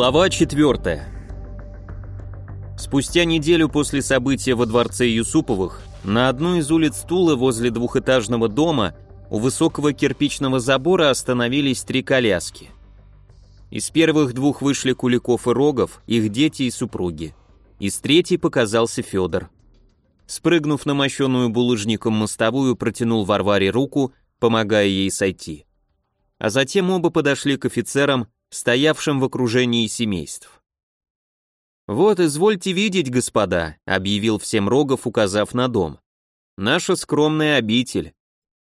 Глава 4. Спустя неделю после события во дворце Юсуповых на одной из улиц Тулы возле двухэтажного дома у высокого кирпичного забора остановились три коляски. Из первых двух вышли Куликов и Рогов, их дети и супруги. Из третьей показался Федор. Спрыгнув на мощенную булыжником мостовую, протянул Варваре руку, помогая ей сойти. А затем оба подошли к офицерам, стоявшим в окружении семейств. «Вот, извольте видеть, господа», — объявил всем Рогов, указав на дом. «Наша скромная обитель».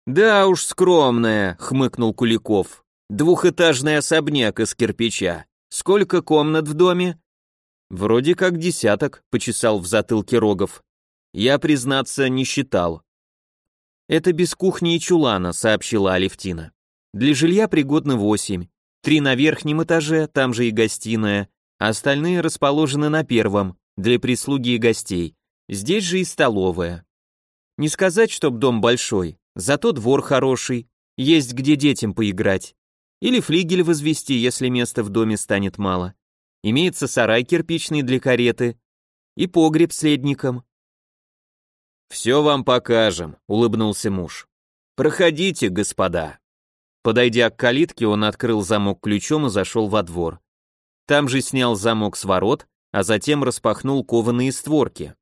«Да уж скромная», — хмыкнул Куликов. «Двухэтажный особняк из кирпича. Сколько комнат в доме?» «Вроде как десяток», — почесал в затылке Рогов. «Я, признаться, не считал». «Это без кухни и чулана», — сообщила Алевтина. «Для жилья пригодно восемь. Три на верхнем этаже, там же и гостиная, остальные расположены на первом, для прислуги и гостей. Здесь же и столовая. Не сказать, чтоб дом большой, зато двор хороший, есть где детям поиграть. Или флигель возвести, если места в доме станет мало. Имеется сарай кирпичный для кареты и погреб с ледником. «Все вам покажем», — улыбнулся муж. «Проходите, господа». Подойдя к калитке, он открыл замок ключом и зашел во двор. Там же снял замок с ворот, а затем распахнул кованые створки.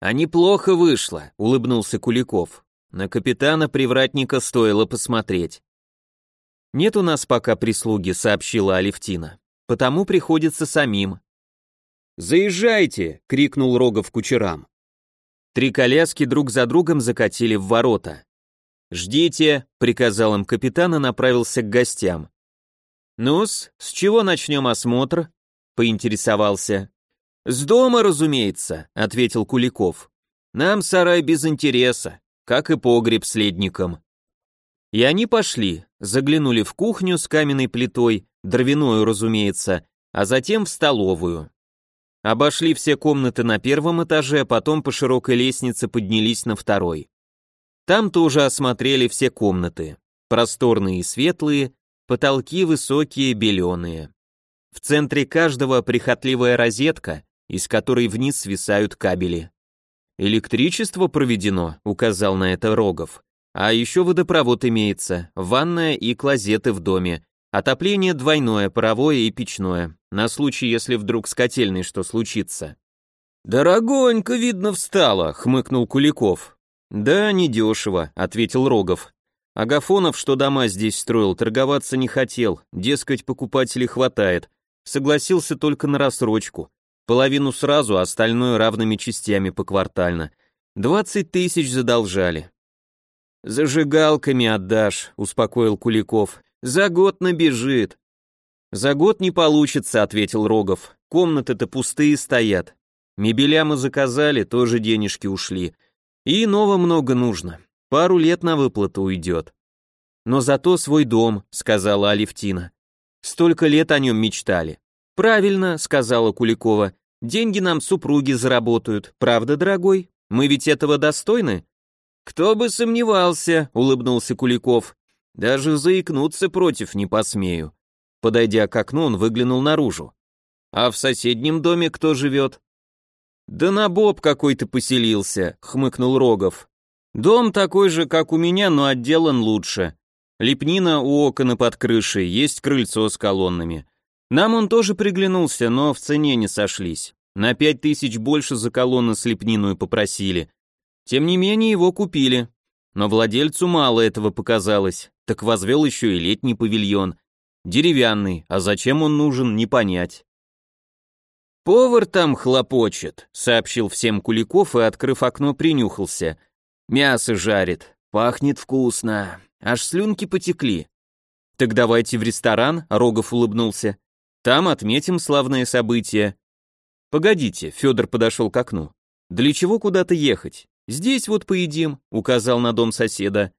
«А неплохо вышло», — улыбнулся Куликов. «На капитана-привратника стоило посмотреть». «Нет у нас пока прислуги», — сообщила Алевтина. «Потому приходится самим». «Заезжайте!» — крикнул Рогов кучерам. Три коляски друг за другом закатили в ворота. «Ждите», — приказал им капитан и направился к гостям. «Ну-с, с чего начнем осмотр?» — поинтересовался. «С дома, разумеется», — ответил Куликов. «Нам сарай без интереса, как и погреб с ледником». И они пошли, заглянули в кухню с каменной плитой, дровяную, разумеется, а затем в столовую. Обошли все комнаты на первом этаже, а потом по широкой лестнице поднялись на второй. Там тоже осмотрели все комнаты. Просторные и светлые, потолки высокие, беленые. В центре каждого прихотливая розетка, из которой вниз свисают кабели. «Электричество проведено», — указал на это Рогов. «А еще водопровод имеется, ванная и клозеты в доме. Отопление двойное, паровое и печное, на случай, если вдруг с котельной что случится». «Дорогонько, видно, встало», — хмыкнул Куликов. «Да, недешево», — ответил Рогов. Агафонов, что дома здесь строил, торговаться не хотел, дескать, покупателей хватает. Согласился только на рассрочку. Половину сразу, а остальное равными частями поквартально. Двадцать тысяч задолжали. «Зажигалками отдашь», — успокоил Куликов. «За год набежит». «За год не получится», — ответил Рогов. «Комнаты-то пустые стоят. Мебеля мы заказали, тоже денежки ушли. И иного много нужно. Пару лет на выплату уйдет. Но зато свой дом, сказала Алевтина. Столько лет о нем мечтали. Правильно, сказала Куликова. Деньги нам супруги заработают, правда, дорогой? Мы ведь этого достойны? Кто бы сомневался, улыбнулся Куликов. Даже заикнуться против не посмею. Подойдя к окну, он выглянул наружу. А в соседнем доме кто живет? «Да на боб какой-то поселился», — хмыкнул Рогов. «Дом такой же, как у меня, но отделан лучше. Лепнина у окна под крышей, есть крыльцо с колоннами. Нам он тоже приглянулся, но в цене не сошлись. На пять тысяч больше за колонны с лепниной попросили. Тем не менее его купили. Но владельцу мало этого показалось, так возвел еще и летний павильон. Деревянный, а зачем он нужен, не понять. «Повар там хлопочет», — сообщил всем Куликов и, открыв окно, принюхался. «Мясо жарит, пахнет вкусно, аж слюнки потекли». «Так давайте в ресторан», — Рогов улыбнулся. «Там отметим славное событие». «Погодите», — Федор подошел к окну. «Для чего куда-то ехать? Здесь вот поедим», — указал на дом соседа.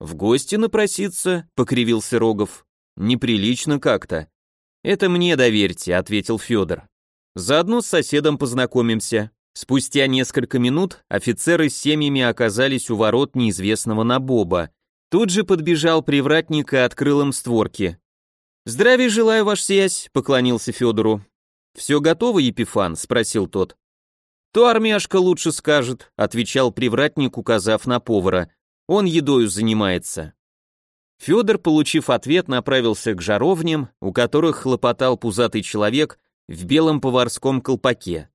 «В гости напроситься», — покривился Рогов. «Неприлично как-то». «Это мне доверьте», — ответил Федор. Заодно с соседом познакомимся. Спустя несколько минут офицеры с семьями оказались у ворот неизвестного набоба. Тут же подбежал привратник и открыл им створки. Здравия желаю, ваш сиясь, поклонился Федору. Все готово, Епифан? спросил тот. То армяшка лучше скажет, отвечал привратник, указав на повара. Он едою занимается. Федор, получив ответ, направился к жаровням, у которых хлопотал пузатый человек в белом поварском колпаке.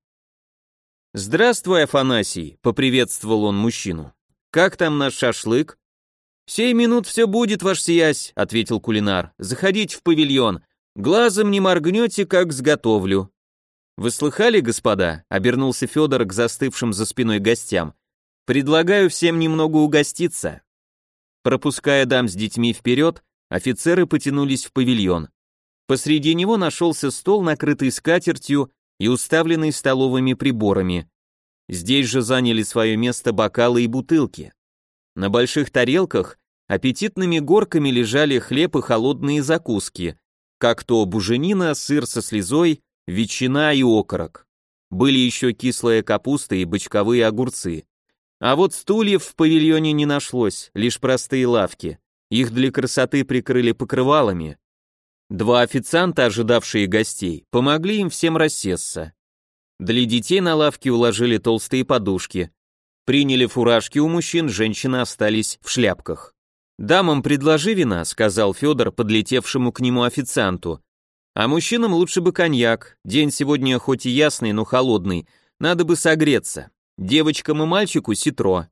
«Здравствуй, Афанасий», — поприветствовал он мужчину. «Как там наш шашлык?» «Сей минут все будет, ваш сиясь», — ответил кулинар. «Заходите в павильон. Глазом не моргнете, как сготовлю». «Вы слыхали, господа?» — обернулся Федор к застывшим за спиной гостям. «Предлагаю всем немного угоститься». Пропуская дам с детьми вперед, офицеры потянулись в павильон. Посреди него нашелся стол, накрытый скатертью и уставленный столовыми приборами. Здесь же заняли свое место бокалы и бутылки. На больших тарелках аппетитными горками лежали хлеб и холодные закуски, как то буженина, сыр со слезой, ветчина и окорок. Были еще кислая капуста и бочковые огурцы. А вот стульев в павильоне не нашлось, лишь простые лавки. Их для красоты прикрыли покрывалами. Два официанта, ожидавшие гостей, помогли им всем рассесться. Для детей на лавке уложили толстые подушки. Приняли фуражки у мужчин, женщины остались в шляпках. «Дамам предложи вина», — сказал Федор, подлетевшему к нему официанту. «А мужчинам лучше бы коньяк. День сегодня хоть и ясный, но холодный. Надо бы согреться. Девочкам и мальчику ситро.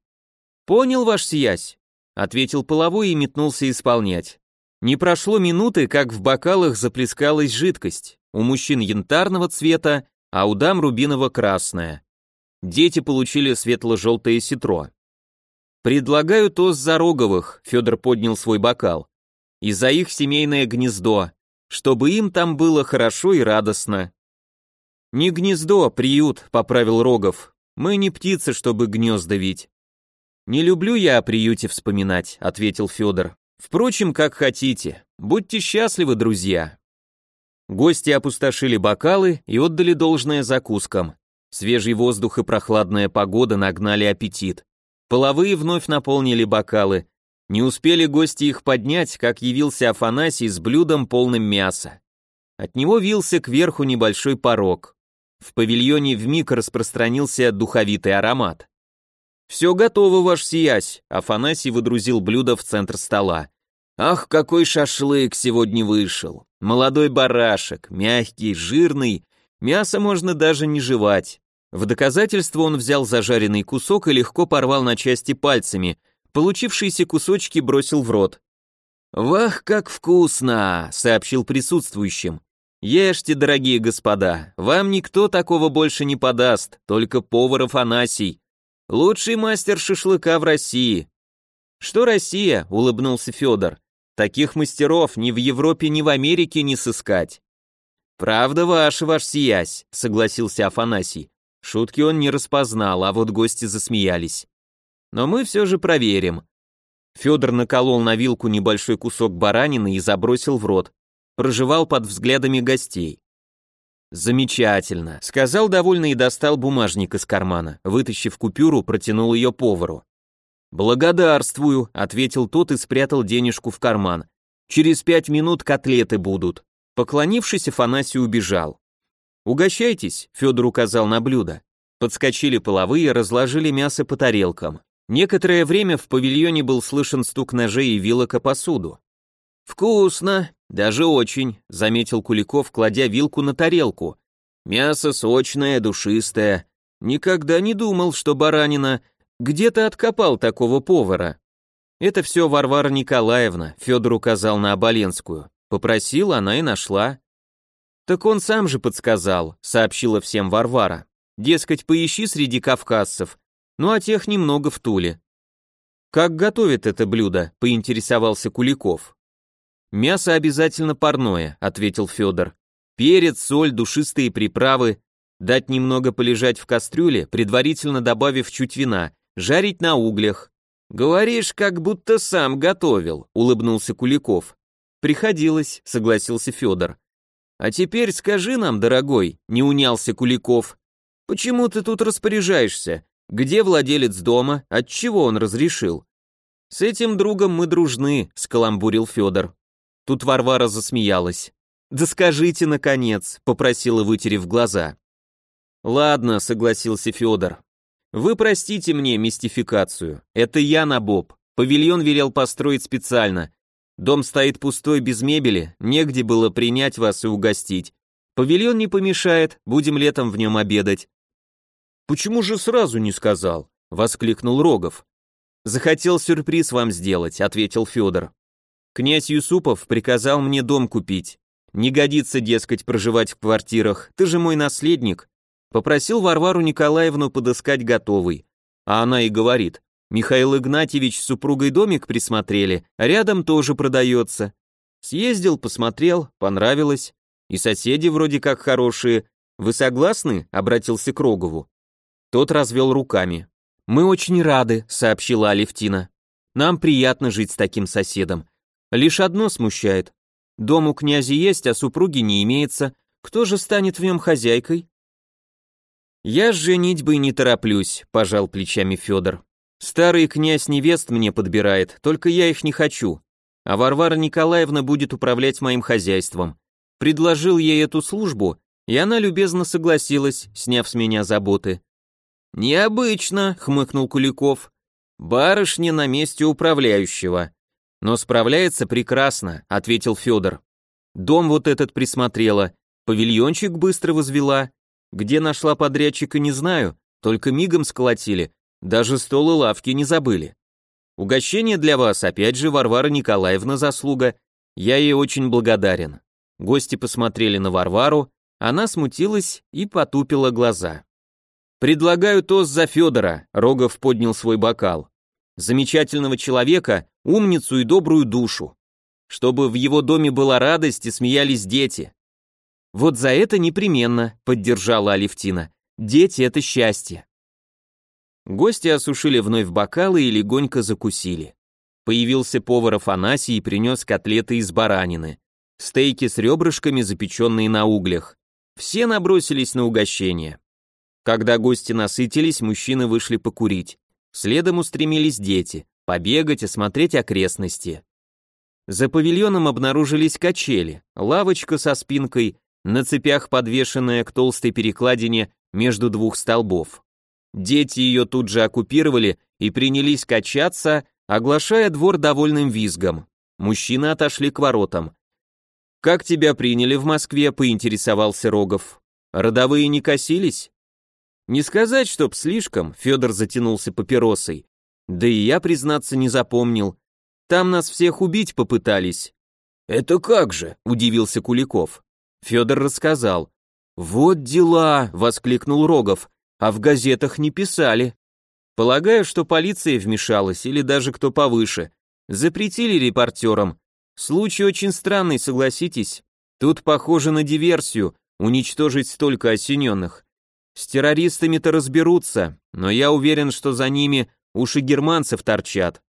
Понял, ваш сиясь? Ответил половой и метнулся исполнять. Не прошло минуты, как в бокалах заплескалась жидкость. У мужчин янтарного цвета, а у дам рубиново-красная. Дети получили светло-желтое ситро. «Предлагаю тост за Роговых», — Федор поднял свой бокал. «И за их семейное гнездо, чтобы им там было хорошо и радостно». «Не гнездо, приют», — поправил Рогов. Мы не птицы, чтобы гнезда вить. Не люблю я о приюте вспоминать, ответил Федор. Впрочем, как хотите. Будьте счастливы, друзья. Гости опустошили бокалы и отдали должное закускам. Свежий воздух и прохладная погода нагнали аппетит. Половые вновь наполнили бокалы. Не успели гости их поднять, как явился Афанасий с блюдом полным мяса. От него вился кверху небольшой порог. В павильоне вмиг распространился духовитый аромат. «Все готово, ваш сиясь», — Афанасий выдрузил блюдо в центр стола. «Ах, какой шашлык сегодня вышел! Молодой барашек, мягкий, жирный, мясо можно даже не жевать». В доказательство он взял зажаренный кусок и легко порвал на части пальцами, получившиеся кусочки бросил в рот. «Вах, как вкусно!» — сообщил присутствующим. Ешьте, дорогие господа, вам никто такого больше не подаст, только повар Афанасий, лучший мастер шашлыка в России. Что Россия? улыбнулся Федор. Таких мастеров ни в Европе, ни в Америке не сыскать. Правда ваша, ваш сиясь, согласился Афанасий. Шутки он не распознал, а вот гости засмеялись. Но мы все же проверим. Федор наколол на вилку небольшой кусок баранины и забросил в рот проживал под взглядами гостей. «Замечательно», — сказал довольно и достал бумажник из кармана, вытащив купюру, протянул ее повару. «Благодарствую», — ответил тот и спрятал денежку в карман. «Через пять минут котлеты будут». Поклонившись, Афанасий убежал. «Угощайтесь», — Федор указал на блюдо. Подскочили половые, разложили мясо по тарелкам. Некоторое время в павильоне был слышен стук ножей и вилок о посуду. «Вкусно!» «Даже очень», — заметил Куликов, кладя вилку на тарелку. «Мясо сочное, душистое. Никогда не думал, что баранина... Где ты откопал такого повара?» «Это все Варвара Николаевна», — Федор указал на Оболенскую. Попросила, она и нашла. «Так он сам же подсказал», — сообщила всем Варвара. «Дескать, поищи среди кавказцев, ну а тех немного в Туле». «Как готовят это блюдо?» — поинтересовался Куликов. «Мясо обязательно парное», — ответил Федор. «Перец, соль, душистые приправы. Дать немного полежать в кастрюле, предварительно добавив чуть вина. Жарить на углях». «Говоришь, как будто сам готовил», — улыбнулся Куликов. «Приходилось», — согласился Федор. «А теперь скажи нам, дорогой», — не унялся Куликов, «почему ты тут распоряжаешься? Где владелец дома? От чего он разрешил?» «С этим другом мы дружны», — скаламбурил Федор. Тут Варвара засмеялась. «Да скажите, наконец», — попросила, вытерев глаза. «Ладно», — согласился Федор. «Вы простите мне мистификацию. Это я на Боб. Павильон велел построить специально. Дом стоит пустой, без мебели, негде было принять вас и угостить. Павильон не помешает, будем летом в нем обедать». «Почему же сразу не сказал?» — воскликнул Рогов. «Захотел сюрприз вам сделать», — ответил Федор. «Князь Юсупов приказал мне дом купить. Не годится, дескать, проживать в квартирах, ты же мой наследник. Попросил Варвару Николаевну подыскать готовый. А она и говорит, Михаил Игнатьевич с супругой домик присмотрели, рядом тоже продается. Съездил, посмотрел, понравилось. И соседи вроде как хорошие. Вы согласны? Обратился к Рогову. Тот развел руками. «Мы очень рады», — сообщила Алевтина. «Нам приятно жить с таким соседом. Лишь одно смущает. Дом у князя есть, а супруги не имеется. Кто же станет в нем хозяйкой?» «Я с женитьбой не тороплюсь», — пожал плечами Федор. «Старый князь невест мне подбирает, только я их не хочу. А Варвара Николаевна будет управлять моим хозяйством. Предложил ей эту службу, и она любезно согласилась, сняв с меня заботы. «Необычно», — хмыкнул Куликов. «Барышня на месте управляющего». «Но справляется прекрасно», — ответил Федор. «Дом вот этот присмотрела, павильончик быстро возвела, где нашла подрядчика, не знаю, только мигом сколотили, даже стол и лавки не забыли. Угощение для вас, опять же, Варвара Николаевна заслуга, я ей очень благодарен». Гости посмотрели на Варвару, она смутилась и потупила глаза. «Предлагаю тост за Федора», — Рогов поднял свой бокал. «Замечательного человека, умницу и добрую душу. Чтобы в его доме была радость и смеялись дети. «Вот за это непременно», — поддержала Алевтина. «Дети — это счастье». Гости осушили вновь бокалы и легонько закусили. Появился повар Афанасий и принес котлеты из баранины. Стейки с ребрышками, запеченные на углях. Все набросились на угощение. Когда гости насытились, мужчины вышли покурить. Следом устремились дети, побегать, осмотреть окрестности. За павильоном обнаружились качели, лавочка со спинкой, на цепях подвешенная к толстой перекладине между двух столбов. Дети ее тут же оккупировали и принялись качаться, оглашая двор довольным визгом. Мужчины отошли к воротам. «Как тебя приняли в Москве?» — поинтересовался Рогов. «Родовые не косились?» «Не сказать, чтоб слишком», — Федор затянулся папиросой. «Да и я, признаться, не запомнил. Там нас всех убить попытались». «Это как же?» — удивился Куликов. Федор рассказал. «Вот дела!» — воскликнул Рогов. «А в газетах не писали. Полагаю, что полиция вмешалась, или даже кто повыше. Запретили репортерам. Случай очень странный, согласитесь. Тут похоже на диверсию, уничтожить столько осененных. С террористами-то разберутся, но я уверен, что за ними уши германцев торчат.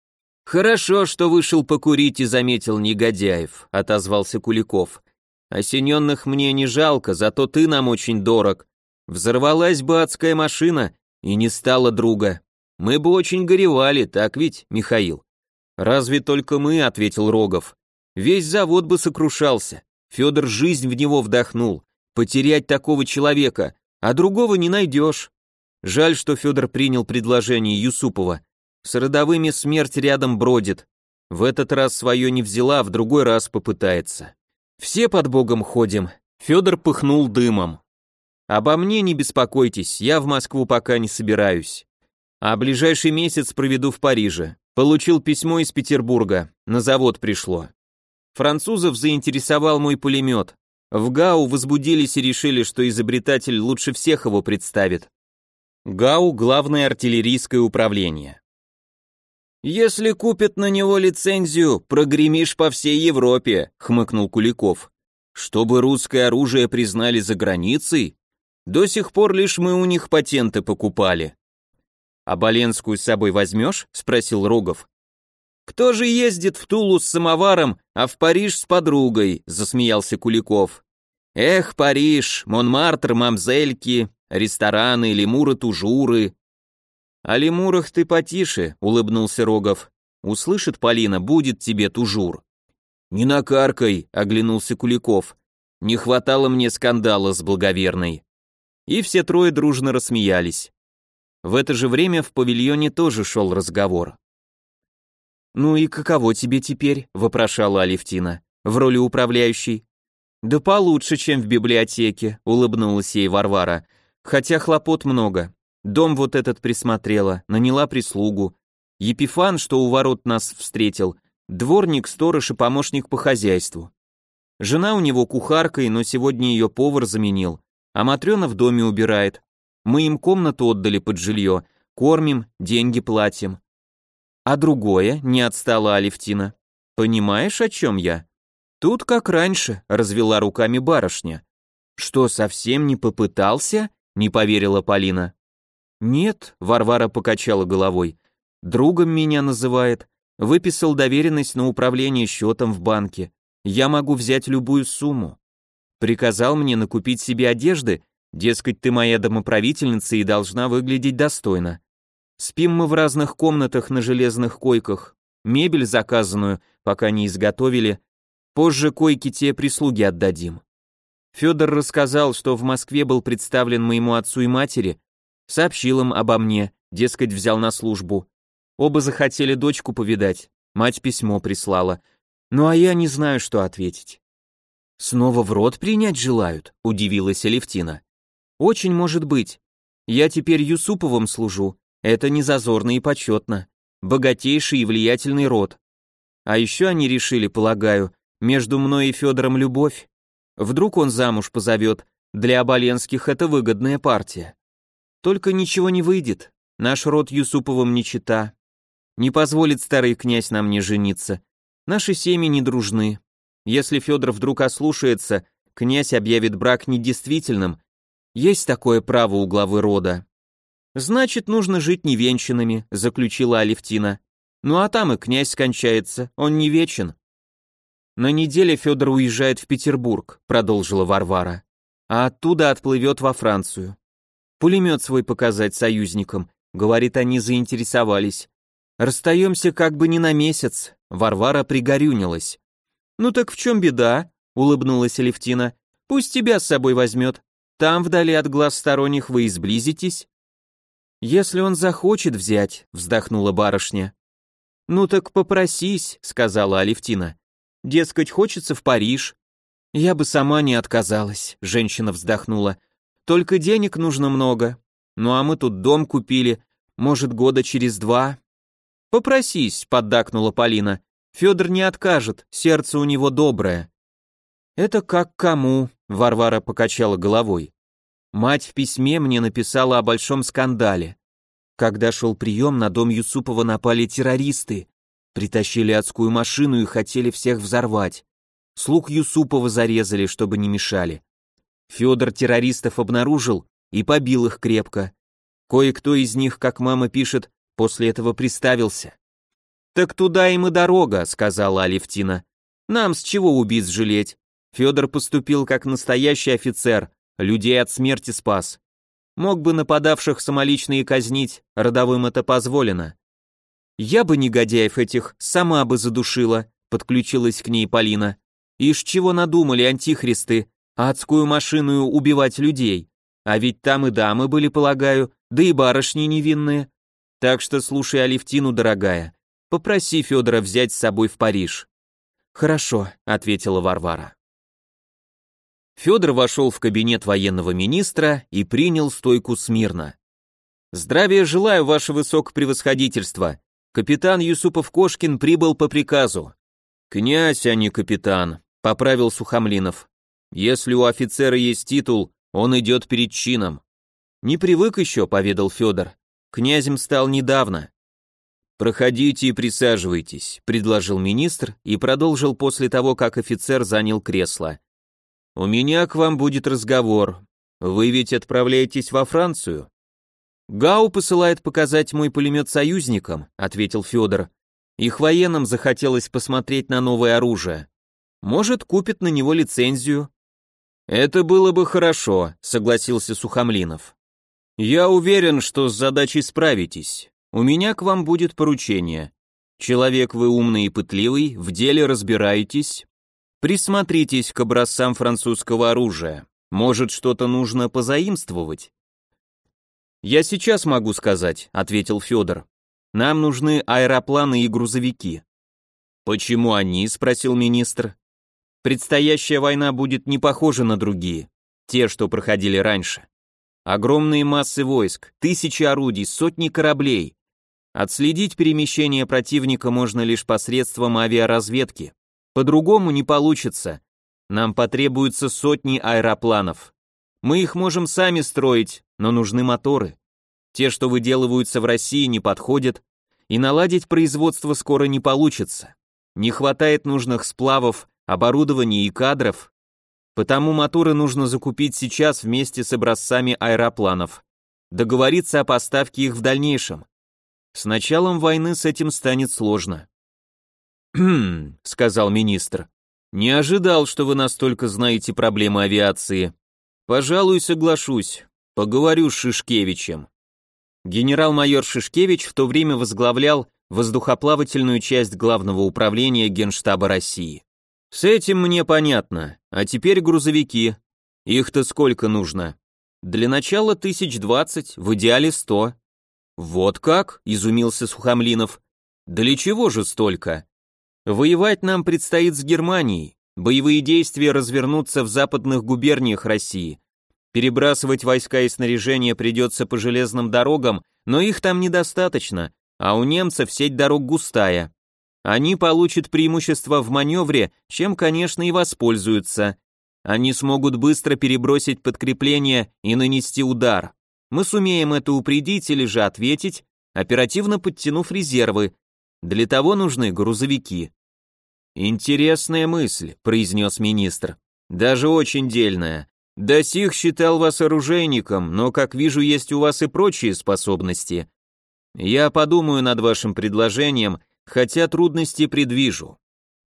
Хорошо, что вышел покурить и заметил негодяев, отозвался Куликов. Осененных мне не жалко, зато ты нам очень дорог. Взорвалась бы адская машина, и не стало друга. Мы бы очень горевали, так ведь, Михаил? Разве только мы, ответил Рогов. Весь завод бы сокрушался. Федор жизнь в него вдохнул. Потерять такого человека, а другого не найдешь. Жаль, что Федор принял предложение Юсупова. С родовыми смерть рядом бродит. В этот раз свое не взяла, в другой раз попытается. Все под Богом ходим. Федор пыхнул дымом. Обо мне не беспокойтесь, я в Москву пока не собираюсь. А ближайший месяц проведу в Париже. Получил письмо из Петербурга, на завод пришло. Французов заинтересовал мой пулемет. В ГАУ возбудились и решили, что изобретатель лучше всех его представит. ГАУ – Главное артиллерийское управление. «Если купят на него лицензию, прогремишь по всей Европе», — хмыкнул Куликов. «Чтобы русское оружие признали за границей? До сих пор лишь мы у них патенты покупали». «А Боленскую с собой возьмешь?» — спросил Рогов. «Кто же ездит в Тулу с самоваром, а в Париж с подругой?» — засмеялся Куликов. «Эх, Париж, Монмартр, Мамзельки, рестораны, лемуры-тужуры, «О лемурах ты потише», — улыбнулся Рогов. «Услышит Полина, будет тебе тужур». «Не накаркай», — оглянулся Куликов. «Не хватало мне скандала с благоверной». И все трое дружно рассмеялись. В это же время в павильоне тоже шел разговор. «Ну и каково тебе теперь?» — вопрошала Алевтина. «В роли управляющей?» «Да получше, чем в библиотеке», — улыбнулась ей Варвара. «Хотя хлопот много. Дом вот этот присмотрела, наняла прислугу. Епифан, что у ворот нас встретил, дворник, сторож и помощник по хозяйству. Жена у него кухаркой, но сегодня ее повар заменил, а Матрена в доме убирает. Мы им комнату отдали под жилье, кормим, деньги платим. А другое, не отстала Алевтина. Понимаешь, о чем я? Тут как раньше, развела руками барышня. Что, совсем не попытался? Не поверила Полина. Нет, Варвара покачала головой. Другом меня называет. Выписал доверенность на управление счетом в банке. Я могу взять любую сумму. Приказал мне накупить себе одежды, дескать, ты моя домоправительница и должна выглядеть достойно. Спим мы в разных комнатах на железных койках. Мебель заказанную, пока не изготовили. Позже койки те прислуги отдадим. Федор рассказал, что в Москве был представлен моему отцу и матери, сообщил им обо мне, дескать, взял на службу. Оба захотели дочку повидать, мать письмо прислала. Ну а я не знаю, что ответить. Снова в рот принять желают, удивилась Алевтина. Очень может быть. Я теперь Юсуповым служу. Это не зазорно и почетно. Богатейший и влиятельный род. А еще они решили, полагаю, между мной и Федором любовь. Вдруг он замуж позовет. Для Оболенских это выгодная партия. Только ничего не выйдет. Наш род Юсуповым не чита. Не позволит старый князь нам не жениться. Наши семьи не дружны. Если Федор вдруг ослушается, князь объявит брак недействительным. Есть такое право у главы рода. Значит, нужно жить невенчанными, заключила Алевтина. Ну а там и князь скончается, он не вечен. На неделе Федор уезжает в Петербург, продолжила Варвара. А оттуда отплывет во Францию. Пулемет свой показать союзникам, говорит, они заинтересовались. Расстаемся как бы не на месяц. Варвара пригорюнилась. Ну так в чем беда? Улыбнулась Алевтина. Пусть тебя с собой возьмет. Там, вдали от глаз сторонних, вы изблизитесь. Если он захочет взять, вздохнула барышня. Ну так попросись, сказала Алевтина. Дескать, хочется в Париж. Я бы сама не отказалась, женщина вздохнула. Только денег нужно много. Ну а мы тут дом купили, может, года через два, «Попросись», — поддакнула Полина. «Федор не откажет, сердце у него доброе». «Это как кому», — Варвара покачала головой. Мать в письме мне написала о большом скандале. Когда шел прием, на дом Юсупова напали террористы. Притащили адскую машину и хотели всех взорвать. Слуг Юсупова зарезали, чтобы не мешали. Федор террористов обнаружил и побил их крепко. Кое-кто из них, как мама пишет, После этого приставился. «Так туда им и дорога», — сказала Алевтина. «Нам с чего убийц жалеть? Федор поступил как настоящий офицер, людей от смерти спас. Мог бы нападавших самолично и казнить, родовым это позволено. Я бы негодяев этих сама бы задушила, подключилась к ней Полина. Ишь чего надумали антихристы, адскую машину убивать людей. А ведь там и дамы были, полагаю, да и барышни невинные. Так что слушай Алевтину, дорогая. Попроси Федора взять с собой в Париж. Хорошо, ответила Варвара. Федор вошел в кабинет военного министра и принял стойку смирно. Здравия желаю, ваше высокопревосходительство. Капитан Юсупов-Кошкин прибыл по приказу. Князь, а не капитан, поправил Сухомлинов. Если у офицера есть титул, он идет перед чином. Не привык еще, поведал Федор. Князем стал недавно. «Проходите и присаживайтесь», — предложил министр и продолжил после того, как офицер занял кресло. «У меня к вам будет разговор. Вы ведь отправляетесь во Францию?» «Гау посылает показать мой пулемет союзникам», — ответил Федор. «Их военным захотелось посмотреть на новое оружие. Может, купит на него лицензию». «Это было бы хорошо», — согласился Сухомлинов. «Я уверен, что с задачей справитесь. У меня к вам будет поручение. Человек вы умный и пытливый, в деле разбираетесь. Присмотритесь к образцам французского оружия. Может, что-то нужно позаимствовать? Я сейчас могу сказать, ответил Федор. Нам нужны аэропланы и грузовики. Почему они? спросил министр. Предстоящая война будет не похожа на другие, те, что проходили раньше. Огромные массы войск, тысячи орудий, сотни кораблей. Отследить перемещение противника можно лишь посредством авиаразведки. По-другому не получится. Нам потребуются сотни аэропланов. Мы их можем сами строить, но нужны моторы. Те, что выделываются в России, не подходят, и наладить производство скоро не получится. Не хватает нужных сплавов, оборудования и кадров, потому моторы нужно закупить сейчас вместе с образцами аэропланов. Договориться о поставке их в дальнейшем. С началом войны с этим станет сложно. «Хм», — сказал министр, — «не ожидал, что вы настолько знаете проблемы авиации. Пожалуй, соглашусь, поговорю с Шишкевичем». Генерал-майор Шишкевич в то время возглавлял воздухоплавательную часть Главного управления Генштаба России. С этим мне понятно. А теперь грузовики. Их-то сколько нужно? Для начала тысяч двадцать, в идеале сто. Вот как? Изумился Сухомлинов. Для чего же столько? Воевать нам предстоит с Германией. Боевые действия развернутся в западных губерниях России. Перебрасывать войска и снаряжение придется по железным дорогам, но их там недостаточно, а у немцев сеть дорог густая. Они получат преимущество в маневре, чем, конечно, и воспользуются. Они смогут быстро перебросить подкрепление и нанести удар. Мы сумеем это упредить или же ответить, оперативно подтянув резервы. Для того нужны грузовики. Интересная мысль, произнес министр. Даже очень дельная. До сих считал вас оружейником, но, как вижу, есть у вас и прочие способности. Я подумаю над вашим предложением хотя трудности предвижу.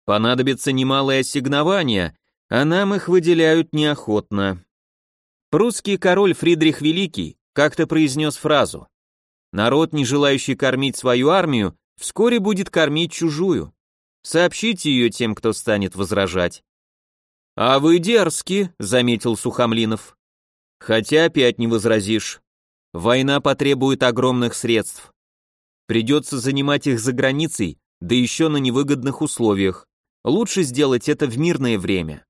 Понадобится немалое ассигнование, а нам их выделяют неохотно. Прусский король Фридрих Великий как-то произнес фразу «Народ, не желающий кормить свою армию, вскоре будет кормить чужую. Сообщите ее тем, кто станет возражать». «А вы дерзки», — заметил Сухомлинов. «Хотя опять не возразишь. Война потребует огромных средств. Придется занимать их за границей, да еще на невыгодных условиях. Лучше сделать это в мирное время.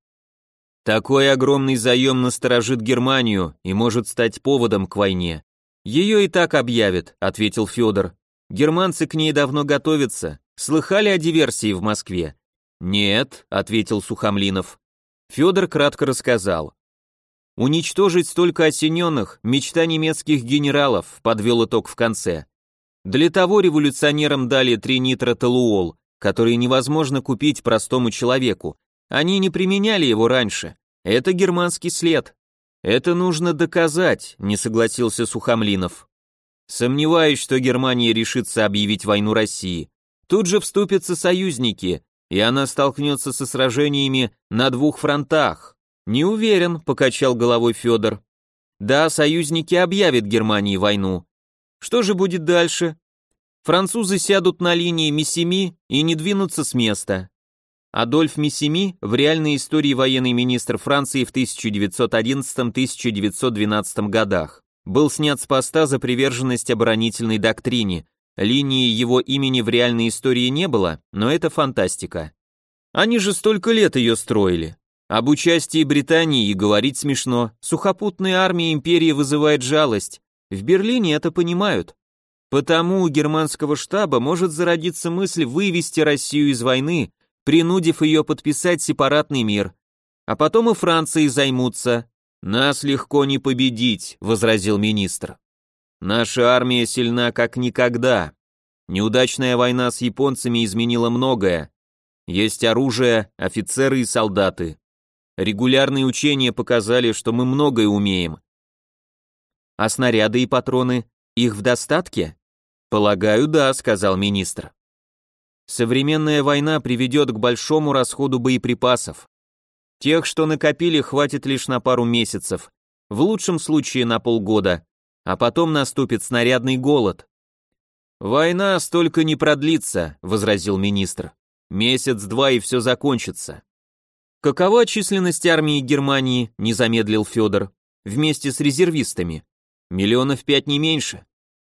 Такой огромный заем насторожит Германию и может стать поводом к войне. Ее и так объявят, ответил Федор. Германцы к ней давно готовятся. Слыхали о диверсии в Москве? Нет, ответил Сухомлинов. Федор кратко рассказал. Уничтожить столько осененных – мечта немецких генералов, подвел итог в конце. Для того революционерам дали тринитротолуол, который невозможно купить простому человеку. Они не применяли его раньше. Это германский след. Это нужно доказать, не согласился Сухомлинов. Сомневаюсь, что Германия решится объявить войну России. Тут же вступятся союзники, и она столкнется со сражениями на двух фронтах. Не уверен, покачал головой Федор. Да, союзники объявят Германии войну, что же будет дальше? Французы сядут на линии Миссими и не двинутся с места. Адольф Миссими в реальной истории военный министр Франции в 1911-1912 годах. Был снят с поста за приверженность оборонительной доктрине. Линии его имени в реальной истории не было, но это фантастика. Они же столько лет ее строили. Об участии Британии и говорить смешно. Сухопутная армия империи вызывает жалость. В Берлине это понимают. Потому у германского штаба может зародиться мысль вывести Россию из войны, принудив ее подписать сепаратный мир. А потом и Франции займутся. Нас легко не победить, возразил министр. Наша армия сильна как никогда. Неудачная война с японцами изменила многое. Есть оружие, офицеры и солдаты. Регулярные учения показали, что мы многое умеем. А снаряды и патроны, их в достатке? Полагаю, да, сказал министр. Современная война приведет к большому расходу боеприпасов. Тех, что накопили, хватит лишь на пару месяцев, в лучшем случае на полгода, а потом наступит снарядный голод. «Война столько не продлится», — возразил министр. «Месяц-два и все закончится». «Какова численность армии Германии?» — не замедлил Федор. «Вместе с резервистами. Миллионов пять не меньше.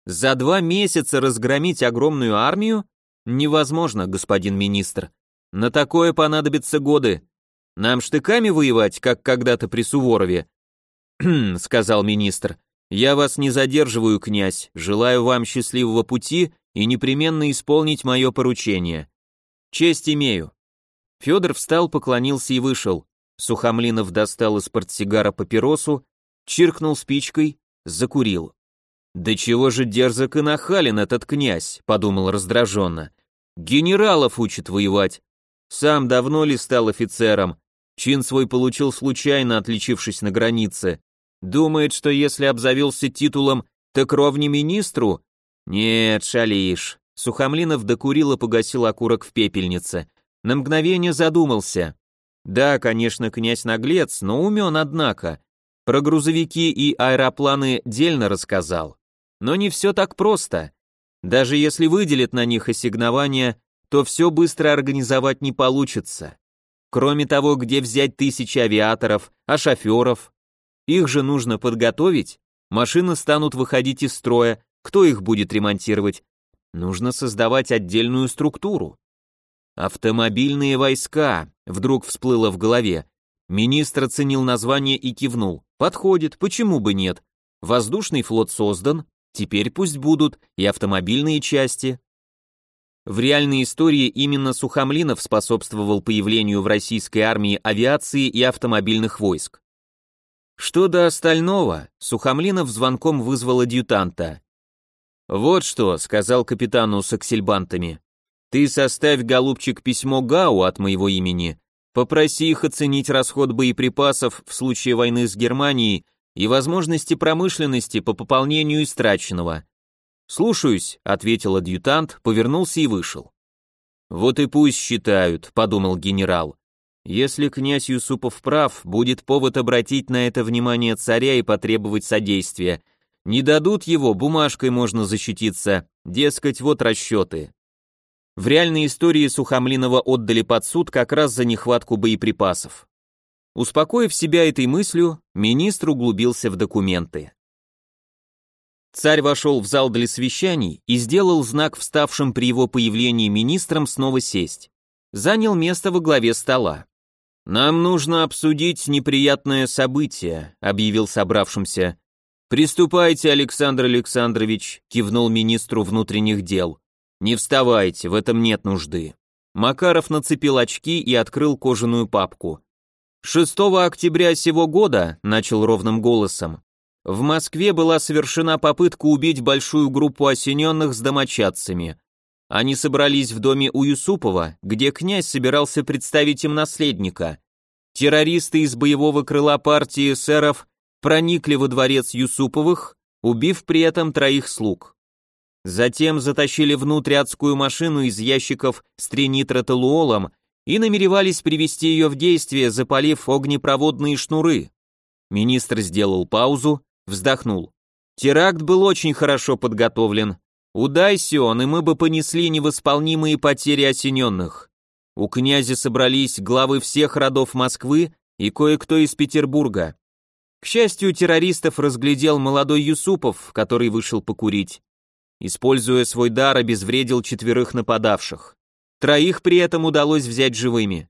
За два месяца разгромить огромную армию? Невозможно, господин министр. На такое понадобятся годы. Нам штыками воевать, как когда-то при Суворове?» сказал министр. «Я вас не задерживаю, князь. Желаю вам счастливого пути и непременно исполнить мое поручение. Честь имею. Федор встал, поклонился и вышел. Сухомлинов достал из портсигара папиросу, чиркнул спичкой, закурил. «Да чего же дерзок и нахален этот князь», — подумал раздраженно. «Генералов учит воевать. Сам давно ли стал офицером? Чин свой получил случайно, отличившись на границе. Думает, что если обзавелся титулом, так ровне министру? Нет, шалишь». Сухомлинов докурил и погасил окурок в пепельнице. На мгновение задумался. Да, конечно, князь наглец, но умен, однако. Про грузовики и аэропланы дельно рассказал. Но не все так просто. Даже если выделят на них ассигнования, то все быстро организовать не получится. Кроме того, где взять тысячи авиаторов, а шоферов? Их же нужно подготовить, машины станут выходить из строя, кто их будет ремонтировать? Нужно создавать отдельную структуру. «Автомобильные войска», — вдруг всплыло в голове. Министр оценил название и кивнул. «Подходит, почему бы нет? Воздушный флот создан, теперь пусть будут и автомобильные части». В реальной истории именно Сухомлинов способствовал появлению в российской армии авиации и автомобильных войск. Что до остального, Сухомлинов звонком вызвал адъютанта. «Вот что», — сказал капитану с аксельбантами, ты составь, голубчик, письмо Гау от моего имени, попроси их оценить расход боеприпасов в случае войны с Германией и возможности промышленности по пополнению истраченного. «Слушаюсь», — ответил адъютант, повернулся и вышел. «Вот и пусть считают», — подумал генерал. «Если князь Юсупов прав, будет повод обратить на это внимание царя и потребовать содействия. Не дадут его, бумажкой можно защититься, дескать, вот расчеты». В реальной истории Сухомлинова отдали под суд как раз за нехватку боеприпасов. Успокоив себя этой мыслью, министр углубился в документы. Царь вошел в зал для совещаний и сделал знак вставшим при его появлении министрам снова сесть. Занял место во главе стола. «Нам нужно обсудить неприятное событие», — объявил собравшимся. «Приступайте, Александр Александрович», — кивнул министру внутренних дел. «Не вставайте, в этом нет нужды». Макаров нацепил очки и открыл кожаную папку. 6 октября сего года, начал ровным голосом, в Москве была совершена попытка убить большую группу осененных с домочадцами. Они собрались в доме у Юсупова, где князь собирался представить им наследника. Террористы из боевого крыла партии эсеров проникли во дворец Юсуповых, убив при этом троих слуг. Затем затащили внутрь адскую машину из ящиков с тринитротолуолом и намеревались привести ее в действие, запалив огнепроводные шнуры. Министр сделал паузу, вздохнул. Теракт был очень хорошо подготовлен. Удайся он, и мы бы понесли невосполнимые потери осененных. У князя собрались главы всех родов Москвы и кое-кто из Петербурга. К счастью, террористов разглядел молодой Юсупов, который вышел покурить. Используя свой дар, обезвредил четверых нападавших. Троих при этом удалось взять живыми.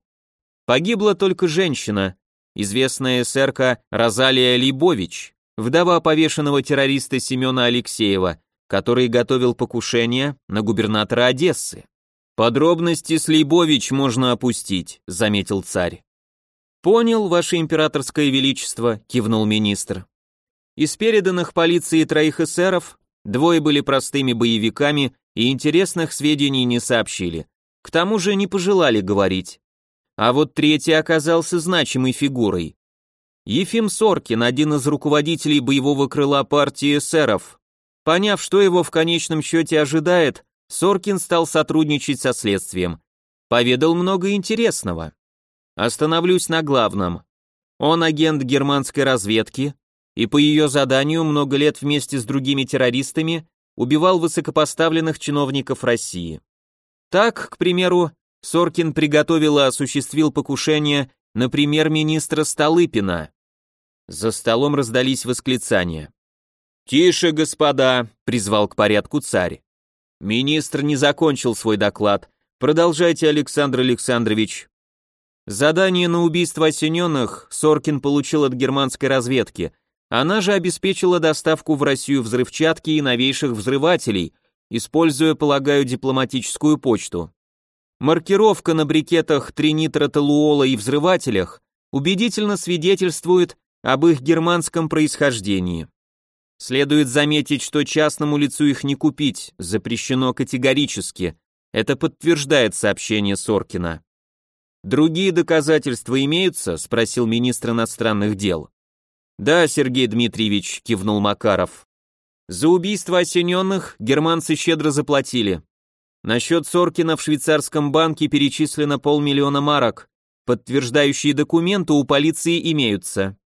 Погибла только женщина, известная эсерка Розалия Либович, вдова повешенного террориста Семена Алексеева, который готовил покушение на губернатора Одессы. «Подробности с Лейбович можно опустить», — заметил царь. «Понял, ваше императорское величество», — кивнул министр. Из переданных полиции троих эсеров Двое были простыми боевиками и интересных сведений не сообщили. К тому же не пожелали говорить. А вот третий оказался значимой фигурой. Ефим Соркин, один из руководителей боевого крыла партии эсеров. Поняв, что его в конечном счете ожидает, Соркин стал сотрудничать со следствием. Поведал много интересного. Остановлюсь на главном. Он агент германской разведки, и по ее заданию много лет вместе с другими террористами убивал высокопоставленных чиновников России. Так, к примеру, Соркин приготовил и осуществил покушение на премьер-министра Столыпина. За столом раздались восклицания. «Тише, господа!» — призвал к порядку царь. Министр не закончил свой доклад. Продолжайте, Александр Александрович. Задание на убийство осененных Соркин получил от германской разведки. Она же обеспечила доставку в Россию взрывчатки и новейших взрывателей, используя, полагаю, дипломатическую почту. Маркировка на брикетах тринитротолуола и взрывателях убедительно свидетельствует об их германском происхождении. Следует заметить, что частному лицу их не купить, запрещено категорически. Это подтверждает сообщение Соркина. «Другие доказательства имеются?» – спросил министр иностранных дел. «Да, Сергей Дмитриевич», – кивнул Макаров. «За убийство осененных германцы щедро заплатили. На счет Соркина в швейцарском банке перечислено полмиллиона марок. Подтверждающие документы у полиции имеются».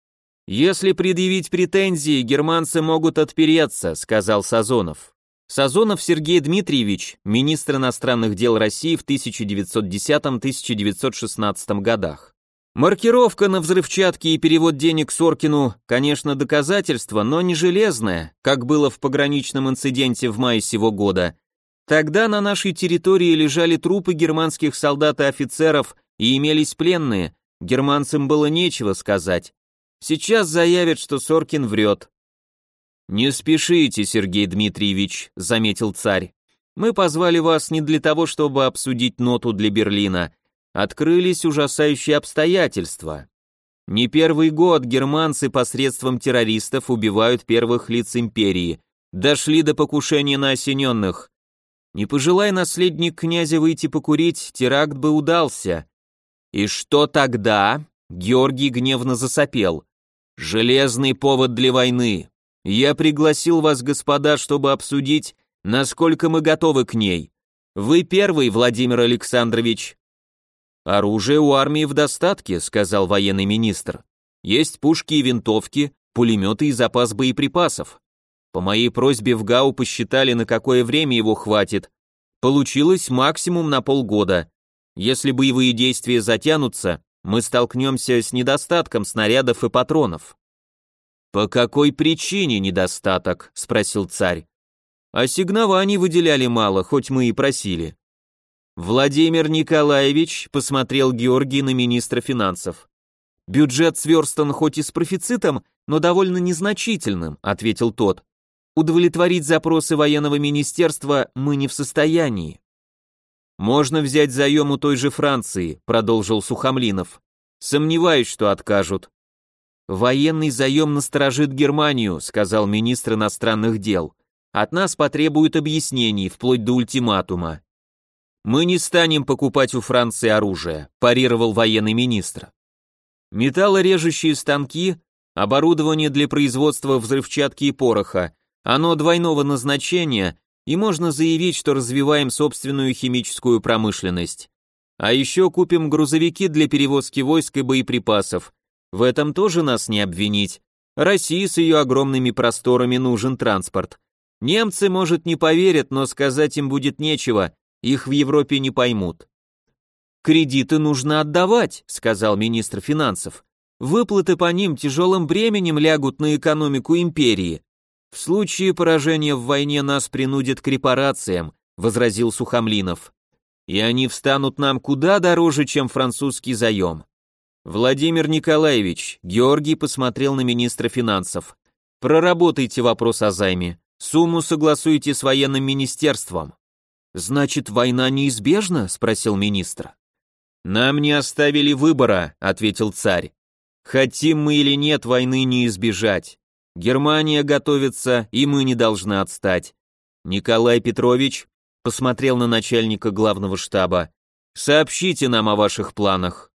«Если предъявить претензии, германцы могут отпереться», – сказал Сазонов. Сазонов Сергей Дмитриевич, министр иностранных дел России в 1910-1916 годах. Маркировка на взрывчатке и перевод денег Соркину, конечно, доказательство, но не железное, как было в пограничном инциденте в мае сего года. Тогда на нашей территории лежали трупы германских солдат и офицеров и имелись пленные, германцам было нечего сказать. Сейчас заявят, что Соркин врет. «Не спешите, Сергей Дмитриевич», — заметил царь. «Мы позвали вас не для того, чтобы обсудить ноту для Берлина. Открылись ужасающие обстоятельства. Не первый год германцы посредством террористов убивают первых лиц империи. Дошли до покушения на осененных. Не пожелая наследник князя выйти покурить, теракт бы удался. И что тогда? Георгий гневно засопел. Железный повод для войны. Я пригласил вас, господа, чтобы обсудить, насколько мы готовы к ней. Вы первый, Владимир Александрович. Оружие у армии в достатке, сказал военный министр. Есть пушки и винтовки, пулеметы и запас боеприпасов. По моей просьбе в ГАУ посчитали, на какое время его хватит. Получилось максимум на полгода. Если боевые действия затянутся, мы столкнемся с недостатком снарядов и патронов. «По какой причине недостаток?» – спросил царь. «Ассигнований выделяли мало, хоть мы и просили». Владимир Николаевич посмотрел Георгий на министра финансов. «Бюджет сверстан хоть и с профицитом, но довольно незначительным», – ответил тот. «Удовлетворить запросы военного министерства мы не в состоянии». «Можно взять заем у той же Франции», – продолжил Сухомлинов. «Сомневаюсь, что откажут. «Военный заем насторожит Германию», сказал министр иностранных дел. «От нас потребуют объяснений, вплоть до ультиматума». «Мы не станем покупать у Франции оружие», парировал военный министр. Металлорежущие станки, оборудование для производства взрывчатки и пороха, оно двойного назначения, и можно заявить, что развиваем собственную химическую промышленность. А еще купим грузовики для перевозки войск и боеприпасов, в этом тоже нас не обвинить. России с ее огромными просторами нужен транспорт. Немцы, может, не поверят, но сказать им будет нечего, их в Европе не поймут. «Кредиты нужно отдавать», — сказал министр финансов. «Выплаты по ним тяжелым бременем лягут на экономику империи. В случае поражения в войне нас принудят к репарациям», — возразил Сухомлинов. «И они встанут нам куда дороже, чем французский заем. Владимир Николаевич, Георгий посмотрел на министра финансов. Проработайте вопрос о займе. Сумму согласуйте с военным министерством. Значит, война неизбежна? спросил министр. Нам не оставили выбора, ответил царь. Хотим мы или нет, войны не избежать. Германия готовится, и мы не должны отстать. Николай Петрович посмотрел на начальника главного штаба. Сообщите нам о ваших планах.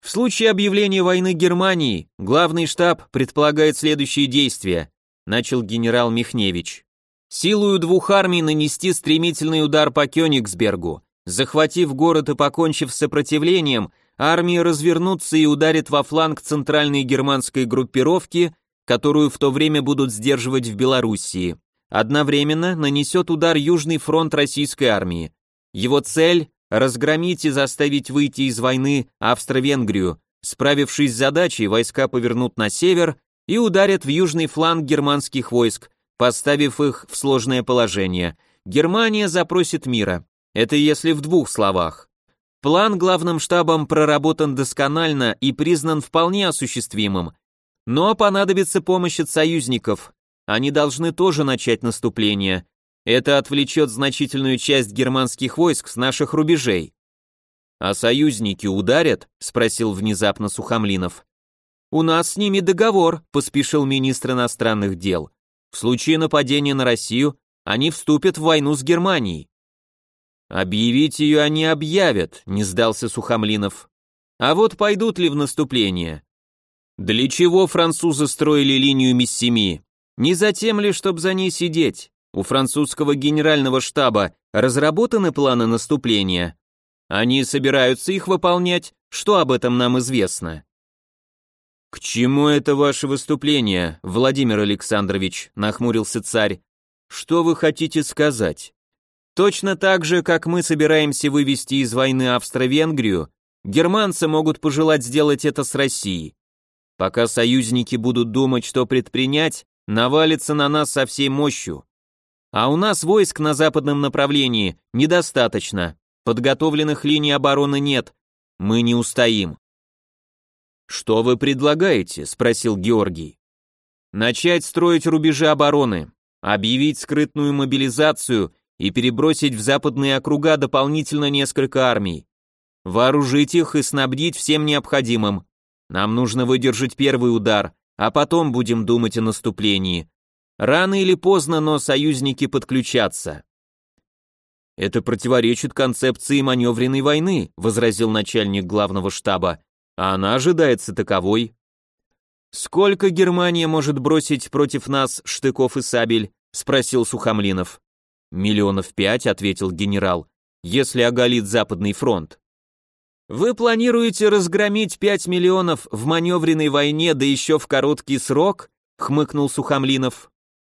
В случае объявления войны Германии, главный штаб предполагает следующие действия, начал генерал Михневич. Силою двух армий нанести стремительный удар по Кёнигсбергу. Захватив город и покончив с сопротивлением, армии развернутся и ударят во фланг центральной германской группировки, которую в то время будут сдерживать в Белоруссии. одновременно нанесет удар Южный фронт российской армии. Его цель – разгромить и заставить выйти из войны Австро-Венгрию. Справившись с задачей, войска повернут на север и ударят в южный фланг германских войск, поставив их в сложное положение. Германия запросит мира. Это если в двух словах. План главным штабом проработан досконально и признан вполне осуществимым. Но понадобится помощь от союзников. Они должны тоже начать наступление. Это отвлечет значительную часть германских войск с наших рубежей. «А союзники ударят?» — спросил внезапно Сухомлинов. «У нас с ними договор», — поспешил министр иностранных дел. «В случае нападения на Россию они вступят в войну с Германией. «Объявить ее они объявят», — не сдался Сухомлинов. «А вот пойдут ли в наступление?» Для чего французы строили линию Миссими? Не затем ли, чтобы за ней сидеть? У французского генерального штаба разработаны планы наступления. Они собираются их выполнять, что об этом нам известно? «К чему это ваше выступление, Владимир Александрович?» – нахмурился царь. «Что вы хотите сказать?» Точно так же, как мы собираемся вывести из войны Австро-Венгрию, германцы могут пожелать сделать это с Россией. Пока союзники будут думать, что предпринять, навалится на нас со всей мощью. А у нас войск на западном направлении недостаточно, подготовленных линий обороны нет, мы не устоим. «Что вы предлагаете?» – спросил Георгий. «Начать строить рубежи обороны, объявить скрытную мобилизацию и перебросить в западные округа дополнительно несколько армий. Вооружить их и снабдить всем необходимым. Нам нужно выдержать первый удар, а потом будем думать о наступлении. Рано или поздно, но союзники подключатся. Это противоречит концепции маневренной войны, возразил начальник главного штаба. А она ожидается таковой. Сколько Германия может бросить против нас штыков и сабель? спросил Сухомлинов. «Миллионов пять», — ответил генерал, — «если оголит Западный фронт». «Вы планируете разгромить пять миллионов в маневренной войне, да еще в короткий срок?» — хмыкнул Сухомлинов.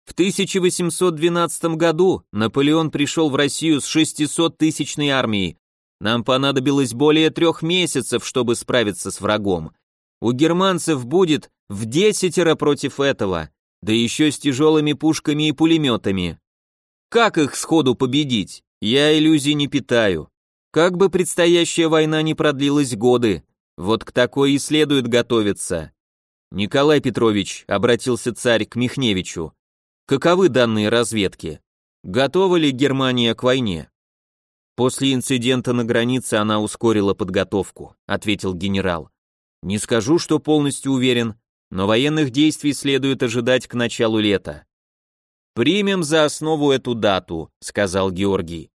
В 1812 году Наполеон пришел в Россию с 600-тысячной армией. Нам понадобилось более трех месяцев, чтобы справиться с врагом. У германцев будет в десятеро против этого, да еще с тяжелыми пушками и пулеметами. Как их сходу победить? Я иллюзий не питаю. Как бы предстоящая война не продлилась годы, вот к такой и следует готовиться. Николай Петрович, обратился царь к Михневичу, каковы данные разведки? Готова ли Германия к войне? После инцидента на границе она ускорила подготовку, ответил генерал. Не скажу, что полностью уверен, но военных действий следует ожидать к началу лета. «Примем за основу эту дату», — сказал Георгий.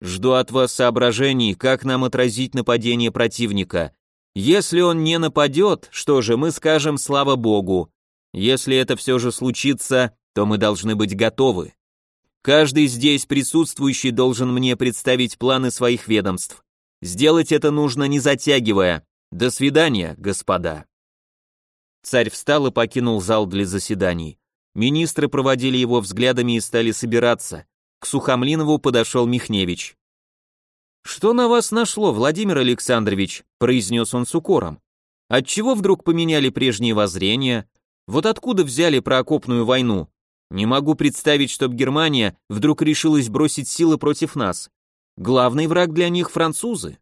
«Жду от вас соображений, как нам отразить нападение противника. Если он не нападет, что же, мы скажем «слава Богу». Если это все же случится, то мы должны быть готовы. Каждый здесь присутствующий должен мне представить планы своих ведомств. Сделать это нужно не затягивая. До свидания, господа». Царь встал и покинул зал для заседаний. Министры проводили его взглядами и стали собираться. Сухомлинову подошел Михневич. «Что на вас нашло, Владимир Александрович?» – произнес он с укором. «Отчего вдруг поменяли прежние воззрения? Вот откуда взяли про окопную войну? Не могу представить, чтоб Германия вдруг решилась бросить силы против нас. Главный враг для них – французы».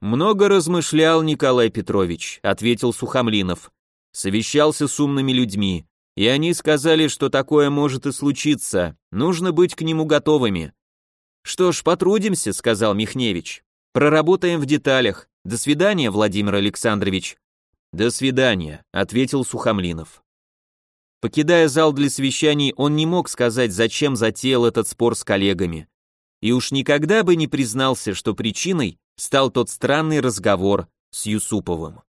«Много размышлял Николай Петрович», – ответил Сухомлинов. «Совещался с умными людьми и они сказали, что такое может и случиться, нужно быть к нему готовыми. Что ж, потрудимся, сказал Михневич. Проработаем в деталях. До свидания, Владимир Александрович. До свидания, ответил Сухомлинов. Покидая зал для совещаний, он не мог сказать, зачем затеял этот спор с коллегами. И уж никогда бы не признался, что причиной стал тот странный разговор с Юсуповым.